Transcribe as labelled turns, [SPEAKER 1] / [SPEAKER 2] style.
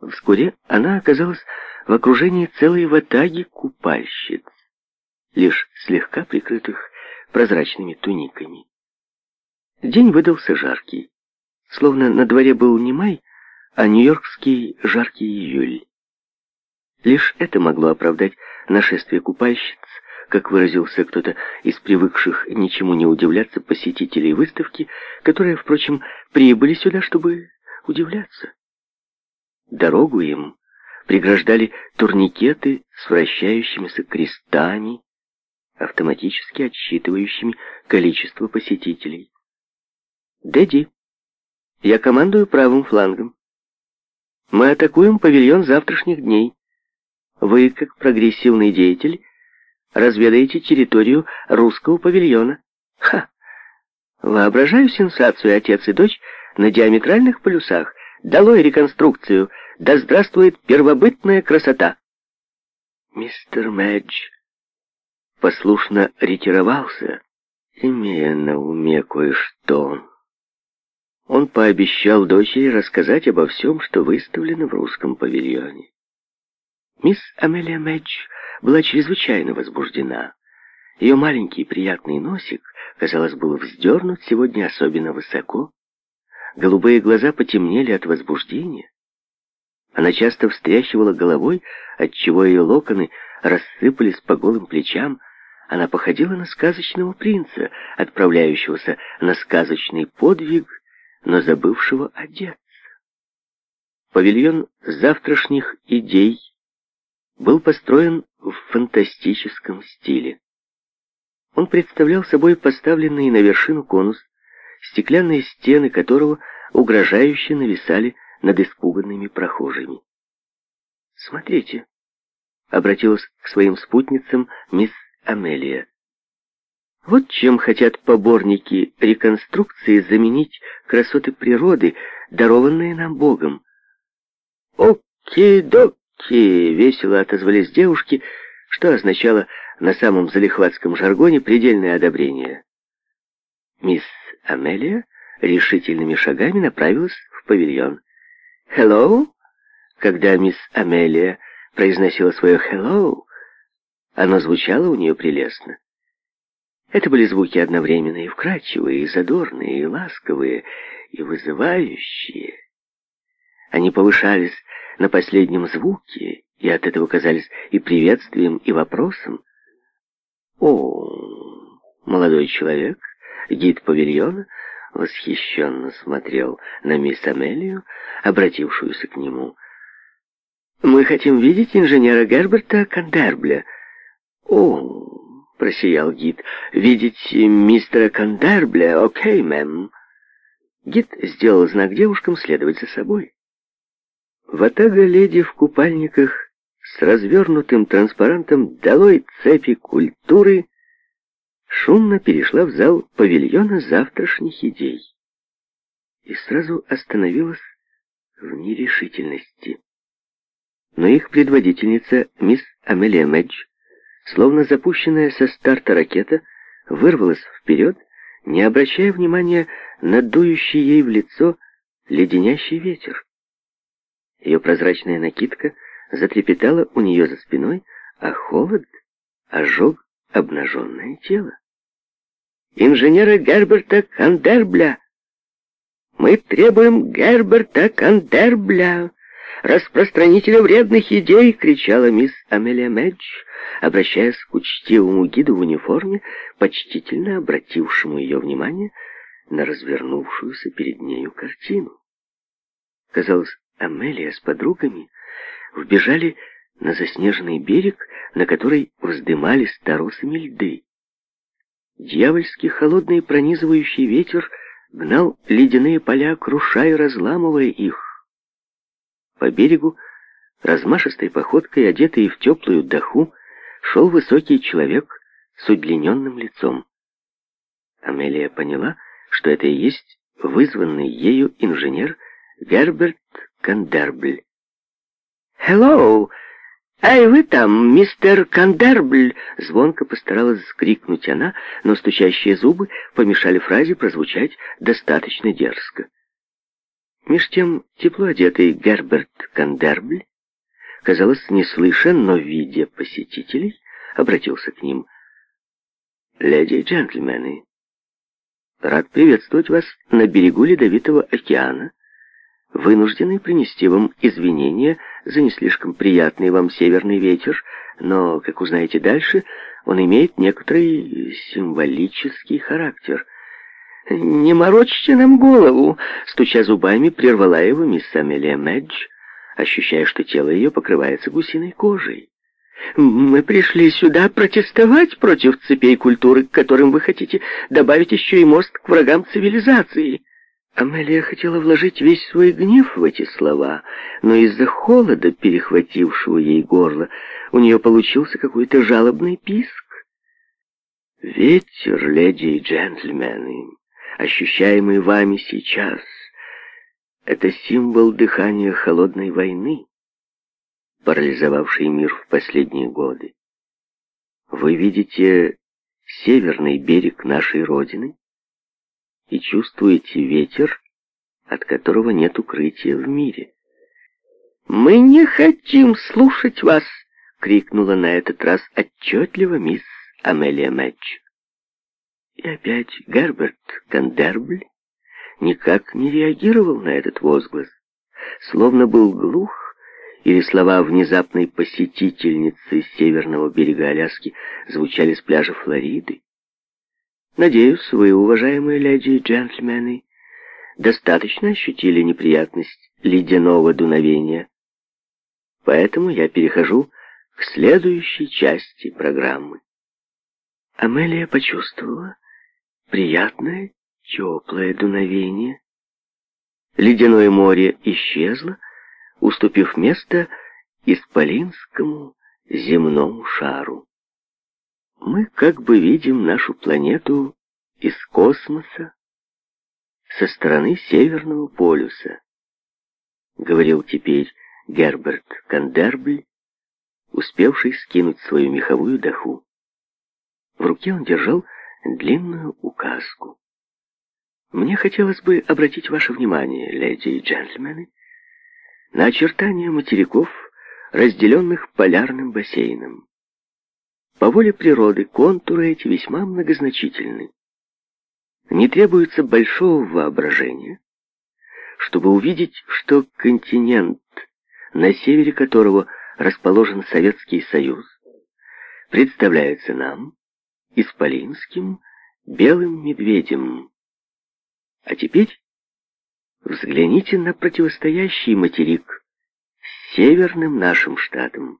[SPEAKER 1] Вскоре она оказалась в окружении целой ватаги купальщиц, лишь слегка прикрытых прозрачными туниками. День выдался жаркий, словно на дворе был не май, а нью-йоркский жаркий июль. Лишь это могло оправдать нашествие купальщиц, как выразился кто-то из привыкших ничему не удивляться посетителей выставки, которые, впрочем, прибыли сюда, чтобы удивляться. Дорогу им преграждали турникеты с вращающимися крестами, автоматически отсчитывающими количество посетителей. «Дэдди, я командую правым флангом. Мы атакуем павильон завтрашних дней. Вы, как прогрессивный деятель, разведаете территорию русского павильона. Ха! Воображаю сенсацию отец и дочь на диаметральных полюсах. Долой реконструкцию!» Да здравствует первобытная красота!» Мистер Мэдж послушно ретировался, имея на уме кое-что. Он пообещал дочери рассказать обо всем, что выставлено в русском павильоне. Мисс Амелия Мэдж была чрезвычайно возбуждена. Ее маленький приятный носик, казалось, был вздернут сегодня особенно высоко. Голубые глаза потемнели от возбуждения. Она часто встряхивала головой, отчего ее локоны рассыпались по голым плечам. Она походила на сказочного принца, отправляющегося на сказочный подвиг, но забывшего одеться. Павильон завтрашних идей был построен в фантастическом стиле. Он представлял собой поставленный на вершину конус, стеклянные стены которого угрожающе нависали над испуганными прохожими. «Смотрите», — обратилась к своим спутницам мисс Амелия. «Вот чем хотят поборники реконструкции заменить красоты природы, дарованные нам Богом». «Оки-доки!» — весело отозвались девушки, что означало на самом залихватском жаргоне предельное одобрение. Мисс Амелия решительными шагами направилась в павильон. «Hello?» Когда мисс Амелия произносила свое «hello», оно звучало у нее прелестно. Это были звуки одновременно и вкрадчивые, и задорные, и ласковые, и вызывающие. Они повышались на последнем звуке, и от этого казались и приветствием, и вопросом. «О, молодой человек, гид павильона», восхищенно смотрел на мисс Амелию, обратившуюся к нему. «Мы хотим видеть инженера Герберта Кандербля». «О!» — просиял гид. «Видеть мистера Кандербля? Окей, мэм». Гид сделал знак девушкам следовать за собой. Ватага леди в купальниках с развернутым транспарантом «Долой цепи культуры» шумно перешла в зал павильона завтрашних идей и сразу остановилась в нерешительности. Но их предводительница, мисс Амелия Мэдж, словно запущенная со старта ракета, вырвалась вперед, не обращая внимания на дующий ей в лицо леденящий ветер. Ее прозрачная накидка затрепетала у нее за спиной, а холод ожег обнаженное тело. Инженера Герберта Кандербля. Мы требуем Герберта Кандербля, распространителя вредных идей, кричала мисс Амелия Мэдж, обращаясь к учтивому гиду в униформе, почтительно обратившему ее внимание на развернувшуюся перед нею картину. Казалось, Амелия с подругами вбежали на заснеженный берег, на который вздымались торосами льды. Дьявольски холодный пронизывающий ветер гнал ледяные поля, крушая и разламывая их. По берегу, размашистой походкой, одетый в теплую доху, шел высокий человек с удлиненным лицом. Амелия поняла, что это и есть вызванный ею инженер Герберт Кандербль. «Hello!» «Ай, вы там, мистер Кандербль!» — звонко постаралась скрикнуть она, но стучащие зубы помешали фразе прозвучать достаточно дерзко. Меж тем тепло одетый Герберт Кандербль, казалось, не слыша, но видя посетителей, обратился к ним. «Леди и джентльмены, рад приветствовать вас на берегу Ледовитого океана, вынужденный принести вам извинения за не слишком приятный вам северный ветер, но, как узнаете дальше, он имеет некоторый символический характер. «Не морочьте нам голову!» — стуча зубами, прервала его мисс Амелия Мэдж, ощущая, что тело ее покрывается гусиной кожей. «Мы пришли сюда протестовать против цепей культуры, к которым вы хотите добавить еще и мост к врагам цивилизации». Амелия хотела вложить весь свой гнев в эти слова, но из-за холода, перехватившего ей горло, у нее получился какой-то жалобный писк. Ветер, леди и джентльмены, ощущаемый вами сейчас, это символ дыхания холодной войны, парализовавшей мир в последние годы. Вы видите северный берег нашей Родины? и чувствуете ветер, от которого нет укрытия в мире. «Мы не хотим слушать вас!» — крикнула на этот раз отчетливо мисс Амелия Мэтч. И опять Герберт Кандербль никак не реагировал на этот возглас, словно был глух, или слова внезапной посетительницы северного берега Аляски звучали с пляжа Флориды. Надеюсь, вы, уважаемые леди и джентльмены, достаточно ощутили неприятность ледяного дуновения. Поэтому я перехожу к следующей части программы. Амелия почувствовала приятное теплое дуновение. Ледяное море исчезло, уступив место исполинскому земному шару. Мы как бы видим нашу планету из космоса со стороны Северного полюса, говорил теперь Герберт Кандербль, успевший скинуть свою меховую доху. В руке он держал длинную указку. Мне хотелось бы обратить ваше внимание, леди и джентльмены, на очертания материков, разделенных полярным бассейном. По воле природы контуры эти весьма многозначительны. Не требуется большого воображения, чтобы увидеть, что континент, на севере которого расположен Советский Союз, представляется нам исполинским белым медведем. А теперь взгляните на противостоящий материк с северным нашим штатом.